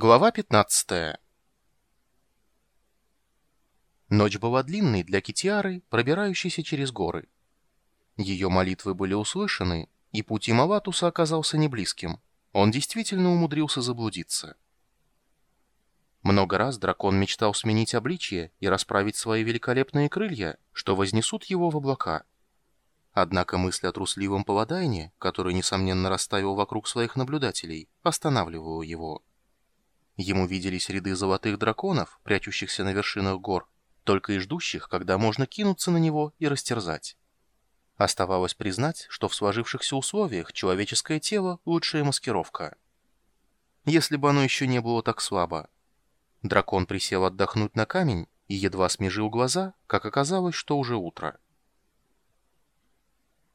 Глава 15 Ночь была длинной для Китиары, пробирающейся через горы. Ее молитвы были услышаны, и путь Ималатуса оказался неблизким. Он действительно умудрился заблудиться. Много раз дракон мечтал сменить обличье и расправить свои великолепные крылья, что вознесут его в облака. Однако мысль о трусливом Паладайне, который, несомненно, расставил вокруг своих наблюдателей, останавливала его. Ему виделись ряды золотых драконов, прячущихся на вершинах гор, только и ждущих, когда можно кинуться на него и растерзать. Оставалось признать, что в сложившихся условиях человеческое тело – лучшая маскировка. Если бы оно еще не было так слабо. Дракон присел отдохнуть на камень и едва смежил глаза, как оказалось, что уже утро.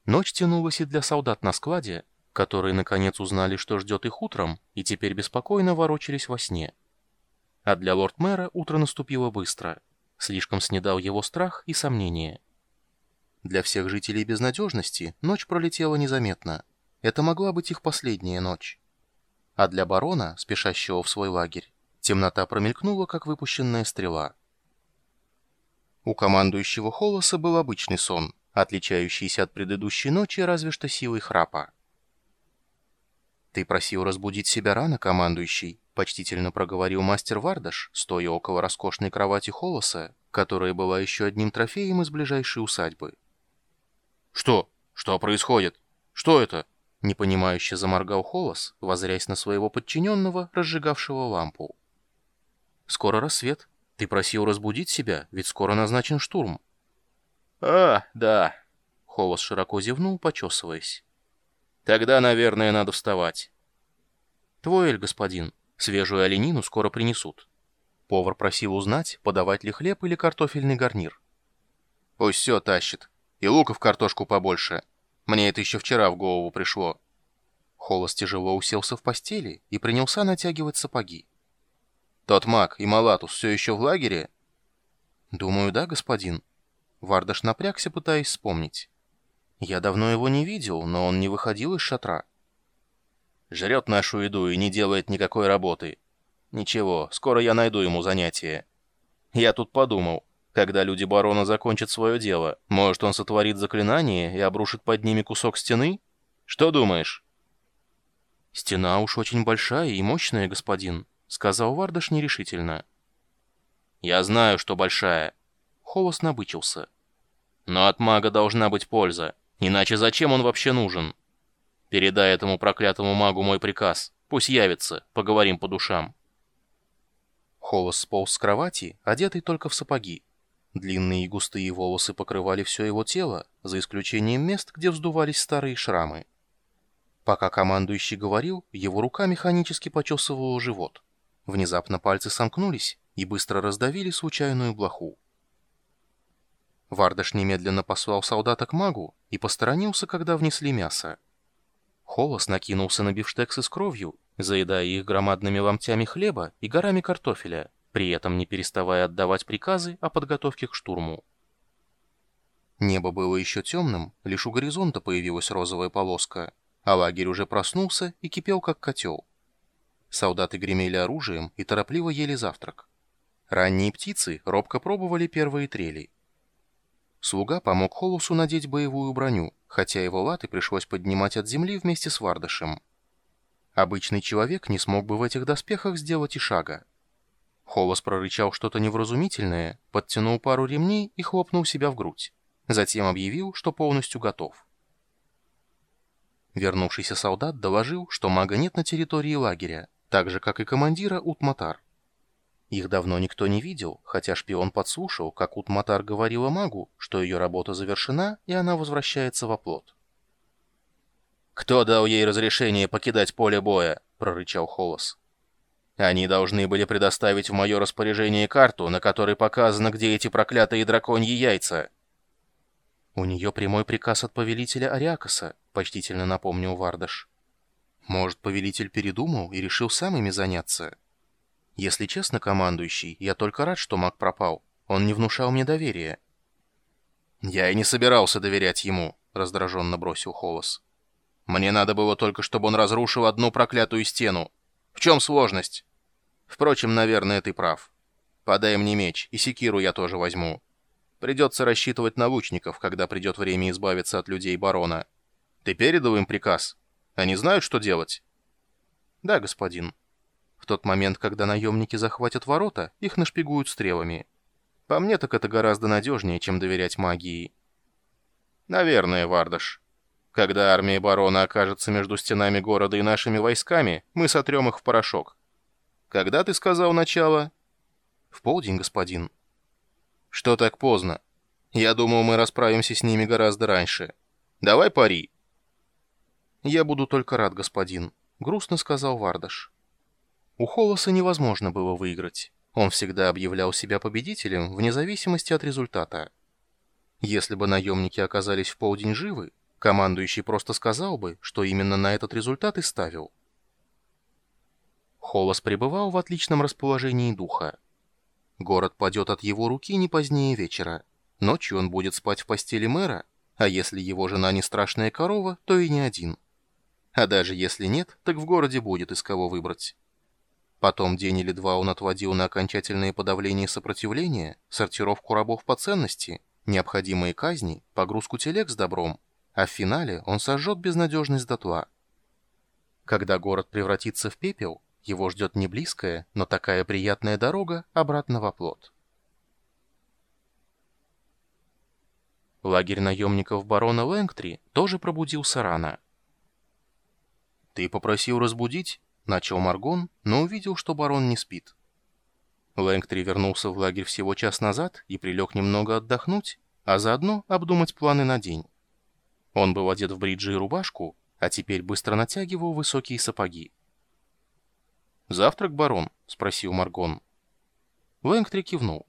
Ночь тянулась и для солдат на складе, которые наконец узнали, что ждет их утром, и теперь беспокойно ворочались во сне. А для лорд-мэра утро наступило быстро. Слишком снедал его страх и сомнение. Для всех жителей безнадежности ночь пролетела незаметно. Это могла быть их последняя ночь. А для барона, спешащего в свой лагерь, темнота промелькнула, как выпущенная стрела. У командующего Холоса был обычный сон, отличающийся от предыдущей ночи разве что силой храпа. «Ты просил разбудить себя рано, командующий», — почтительно проговорил мастер Вардаш, стоя около роскошной кровати Холоса, которая была еще одним трофеем из ближайшей усадьбы. «Что? Что происходит? Что это?» Непонимающе заморгал Холос, возрясь на своего подчиненного, разжигавшего лампу. «Скоро рассвет. Ты просил разбудить себя, ведь скоро назначен штурм». «А, да». Холос широко зевнул, почесываясь. Тогда, наверное, надо вставать. Твой эль, господин. Свежую оленину скоро принесут. Повар просил узнать, подавать ли хлеб или картофельный гарнир. Пусть все тащит. И лука в картошку побольше. Мне это еще вчера в голову пришло. Холос тяжело уселся в постели и принялся натягивать сапоги. Тот маг и Малатус все еще в лагере? Думаю, да, господин. Вардаш напрягся, пытаясь вспомнить. Я давно его не видел, но он не выходил из шатра. Жрет нашу еду и не делает никакой работы. Ничего, скоро я найду ему занятие. Я тут подумал, когда люди барона закончат свое дело, может он сотворит заклинание и обрушит под ними кусок стены? Что думаешь? Стена уж очень большая и мощная, господин, сказал Вардаш нерешительно. Я знаю, что большая. Холос набычился. Но от мага должна быть польза. Иначе зачем он вообще нужен? Передай этому проклятому магу мой приказ. Пусть явится, поговорим по душам. Холос сполз с кровати, одетый только в сапоги. Длинные и густые волосы покрывали все его тело, за исключением мест, где вздувались старые шрамы. Пока командующий говорил, его рука механически почесывала живот. Внезапно пальцы сомкнулись и быстро раздавили случайную блоху. Вардаш немедленно послал солдата к магу и посторонился, когда внесли мясо. Холос накинулся на бифштексы с кровью, заедая их громадными ломтями хлеба и горами картофеля, при этом не переставая отдавать приказы о подготовке к штурму. Небо было еще темным, лишь у горизонта появилась розовая полоска, а лагерь уже проснулся и кипел как котел. Солдаты гремели оружием и торопливо ели завтрак. Ранние птицы робко пробовали первые трели. Слуга помог Холусу надеть боевую броню, хотя его латы пришлось поднимать от земли вместе с Вардашем. Обычный человек не смог бы в этих доспехах сделать и шага. Холос прорычал что-то невразумительное, подтянул пару ремней и хлопнул себя в грудь. Затем объявил, что полностью готов. Вернувшийся солдат доложил, что мага нет на территории лагеря, так же, как и командира Утматар. Их давно никто не видел, хотя шпион подслушал, как Утматар говорила магу, что ее работа завершена, и она возвращается в оплот. «Кто дал ей разрешение покидать поле боя?» — прорычал Холос. «Они должны были предоставить в мое распоряжение карту, на которой показано, где эти проклятые драконьи яйца». «У нее прямой приказ от повелителя Ариакаса», — почтительно напомнил Вардаш. «Может, повелитель передумал и решил сам ими заняться?» Если честно, командующий, я только рад, что маг пропал. Он не внушал мне доверия. Я и не собирался доверять ему, раздраженно бросил Холос. Мне надо было только, чтобы он разрушил одну проклятую стену. В чем сложность? Впрочем, наверное, ты прав. Подай мне меч, и секиру я тоже возьму. Придется рассчитывать на лучников, когда придет время избавиться от людей барона. Ты передал им приказ? Они знают, что делать?» «Да, господин. В тот момент, когда наемники захватят ворота, их нашпигуют стрелами. По мне, так это гораздо надежнее, чем доверять магии». «Наверное, Вардаш. Когда армия барона окажется между стенами города и нашими войсками, мы сотрем их в порошок. Когда ты сказал начало?» «В полдень, господин». «Что так поздно? Я думал, мы расправимся с ними гораздо раньше. Давай пари». «Я буду только рад, господин», — грустно сказал Вардаш. У Холоса невозможно было выиграть. Он всегда объявлял себя победителем вне зависимости от результата. Если бы наемники оказались в полдень живы, командующий просто сказал бы, что именно на этот результат и ставил. Холос пребывал в отличном расположении духа. Город падет от его руки не позднее вечера. Ночью он будет спать в постели мэра, а если его жена не страшная корова, то и не один. А даже если нет, так в городе будет из кого выбрать. Потом день или два он отводил на окончательное подавление сопротивления, сортировку рабов по ценности, необходимые казни, погрузку телег с добром, а в финале он сожжет безнадежность дотла. Когда город превратится в пепел, его ждет не близкая, но такая приятная дорога обратно в оплот. Лагерь наемников барона Лэнгтри тоже пробудился рано. «Ты попросил разбудить?» — начал Маргон, но увидел, что барон не спит. Лэнгтри вернулся в лагерь всего час назад и прилег немного отдохнуть, а заодно обдумать планы на день. Он был одет в бриджи и рубашку, а теперь быстро натягивал высокие сапоги. «Завтрак, барон?» — спросил Маргон. Лэнгтри кивнул.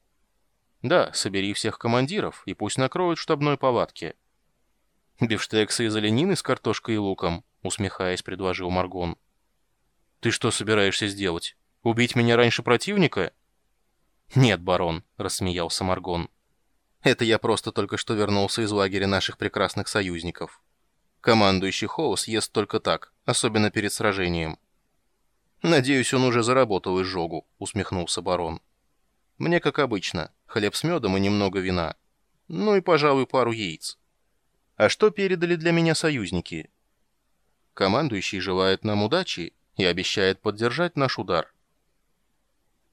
«Да, собери всех командиров и пусть накроют штабной палатки». «Бифштексы из оленины с картошкой и луком», — усмехаясь, предложил Маргон. «Ты что собираешься сделать? Убить меня раньше противника?» «Нет, барон», — рассмеялся Маргон. «Это я просто только что вернулся из лагеря наших прекрасных союзников. Командующий Холос ест только так, особенно перед сражением». «Надеюсь, он уже заработал изжогу», — усмехнулся барон. «Мне, как обычно, хлеб с медом и немного вина. Ну и, пожалуй, пару яиц. А что передали для меня союзники?» «Командующий желает нам удачи и обещает поддержать наш удар».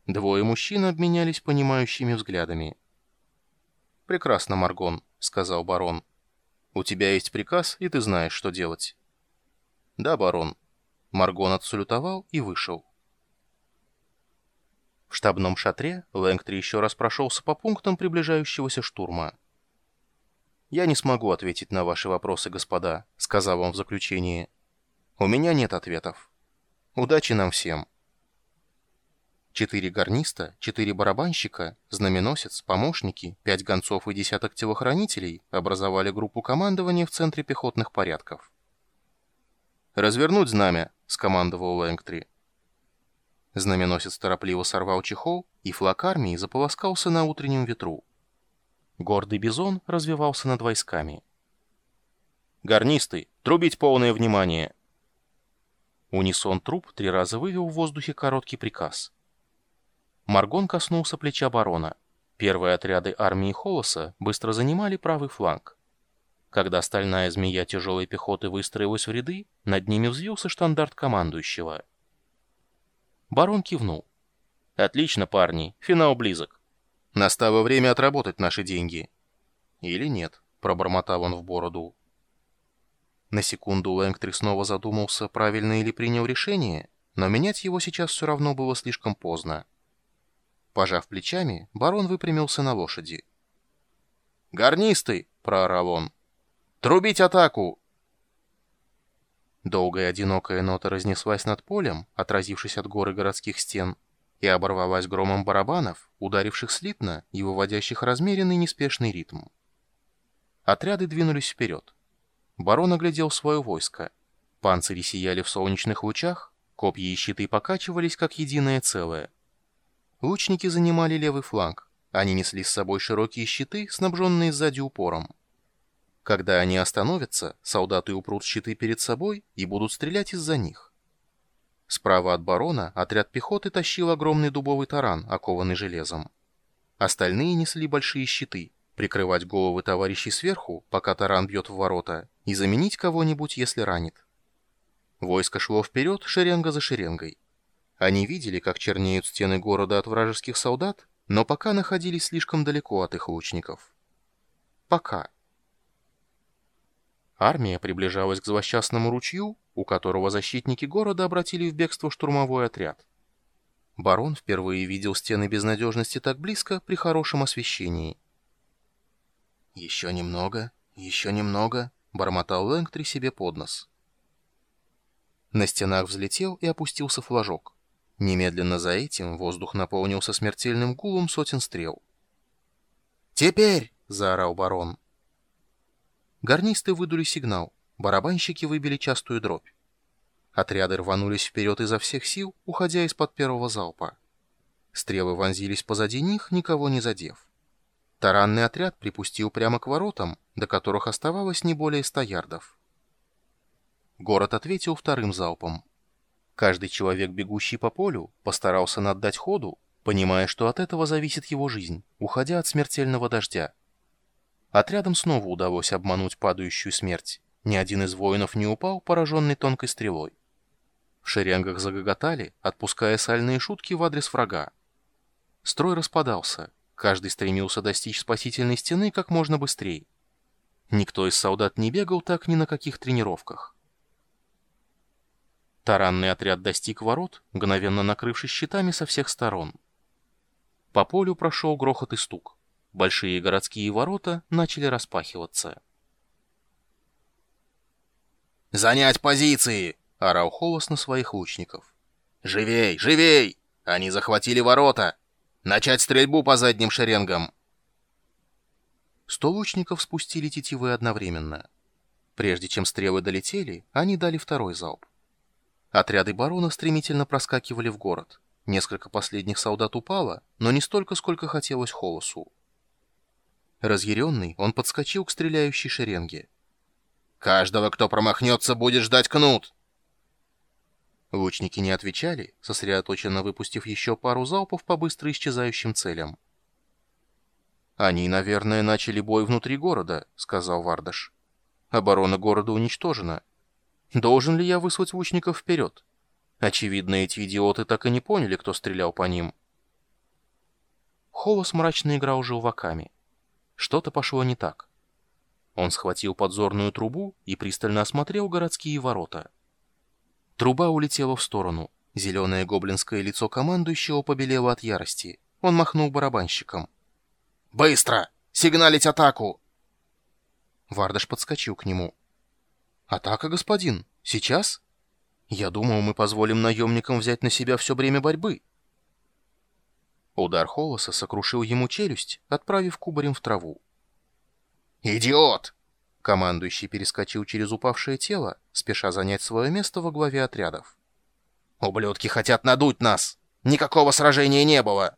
Двое мужчин обменялись понимающими взглядами. «Прекрасно, Маргон», — сказал барон. «У тебя есть приказ, и ты знаешь, что делать». «Да, барон», Маргон отсалютовал и вышел. В штабном шатре Лэнгтри еще раз прошелся по пунктам приближающегося штурма. «Я не смогу ответить на ваши вопросы, господа», — сказал он в заключении. «У меня нет ответов. Удачи нам всем». Четыре гарниста, четыре барабанщика, знаменосец, помощники, пять гонцов и десяток телохранителей образовали группу командования в центре пехотных порядков. «Развернуть знамя!» — скомандовал Лэнгтри. Знаменосец торопливо сорвал чехол, и флаг армии заполоскался на утреннем ветру. Гордый бизон развивался над войсками. «Гарнисты! Трубить полное внимание!» Унисон труп три раза вывел в воздухе короткий приказ. Маргон коснулся плеча барона. Первые отряды армии Холоса быстро занимали правый фланг. Когда стальная змея тяжелой пехоты выстроилась в ряды, над ними взвился штандарт командующего. Барон кивнул. «Отлично, парни, финал близок. Настало время отработать наши деньги». «Или нет», — пробормотал он в бороду. На секунду Лэнгтри снова задумался, правильно ли принял решение, но менять его сейчас все равно было слишком поздно. Пожав плечами, барон выпрямился на лошади. «Гарнисты!» — проорал он. «Трубить атаку!» Долгая одинокая нота разнеслась над полем, отразившись от горы городских стен, и оборвалась громом барабанов, ударивших слитно и выводящих размеренный неспешный ритм. Отряды двинулись вперед. Барон оглядел свое войско. Панцири сияли в солнечных лучах, копья и щиты покачивались, как единое целое. Лучники занимали левый фланг. Они несли с собой широкие щиты, снабженные сзади упором. Когда они остановятся, солдаты упрут щиты перед собой и будут стрелять из-за них. Справа от барона отряд пехоты тащил огромный дубовый таран, окованный железом. Остальные несли большие щиты, прикрывать головы товарищей сверху, пока таран бьет в ворота, и заменить кого-нибудь, если ранит. Войско шло вперед, шеренга за шеренгой. Они видели, как чернеют стены города от вражеских солдат, но пока находились слишком далеко от их лучников. Пока. Армия приближалась к злосчастному ручью, у которого защитники города обратили в бегство штурмовой отряд. Барон впервые видел стены безнадежности так близко при хорошем освещении. «Еще немного, еще немного», — бормотал Лэнгтри себе под нос. На стенах взлетел и опустился флажок. Немедленно за этим воздух наполнился смертельным гулом сотен стрел. «Теперь!» — заорал барон. Гарнисты выдули сигнал. Барабанщики выбили частую дробь. Отряды рванулись вперед изо всех сил, уходя из-под первого залпа. Стрелы вонзились позади них, никого не задев. Таранный отряд припустил прямо к воротам, до которых оставалось не более ста ярдов. Город ответил вторым залпом. Каждый человек, бегущий по полю, постарался наддать ходу, понимая, что от этого зависит его жизнь, уходя от смертельного дождя. Отрядам снова удалось обмануть падающую смерть. Ни один из воинов не упал, пораженный тонкой стрелой. В шеренгах загоготали, отпуская сальные шутки в адрес врага. Строй распадался. Каждый стремился достичь спасительной стены как можно быстрее. Никто из солдат не бегал так ни на каких тренировках. Таранный отряд достиг ворот, мгновенно накрывшись щитами со всех сторон. По полю прошел грохот и стук. Большие городские ворота начали распахиваться. «Занять позиции!» — орал Холос на своих лучников. «Живей! Живей! Они захватили ворота! Начать стрельбу по задним шеренгам!» Сто лучников спустили тетивы одновременно. Прежде чем стрелы долетели, они дали второй залп. Отряды барона стремительно проскакивали в город. Несколько последних солдат упало, но не столько, сколько хотелось Холосу. Разъяренный, он подскочил к стреляющей шеренге. «Каждого, кто промахнется, будет ждать кнут!» Лучники не отвечали, сосредоточенно выпустив еще пару залпов по быстро исчезающим целям. «Они, наверное, начали бой внутри города», — сказал Вардаш. «Оборона города уничтожена. Должен ли я выслать лучников вперед? Очевидно, эти идиоты так и не поняли, кто стрелял по ним». Холос мрачно играл желваками. Что-то пошло не так. Он схватил подзорную трубу и пристально осмотрел городские ворота. Труба улетела в сторону. Зеленое гоблинское лицо командующего побелело от ярости. Он махнул барабанщиком. «Быстро! Сигналить атаку!» Вардаш подскочил к нему. «Атака, господин? Сейчас? Я думал, мы позволим наемникам взять на себя все время борьбы». Удар Холоса сокрушил ему челюсть, отправив кубарем в траву. «Идиот!» Командующий перескочил через упавшее тело, спеша занять свое место во главе отрядов. «Ублюдки хотят надуть нас! Никакого сражения не было!»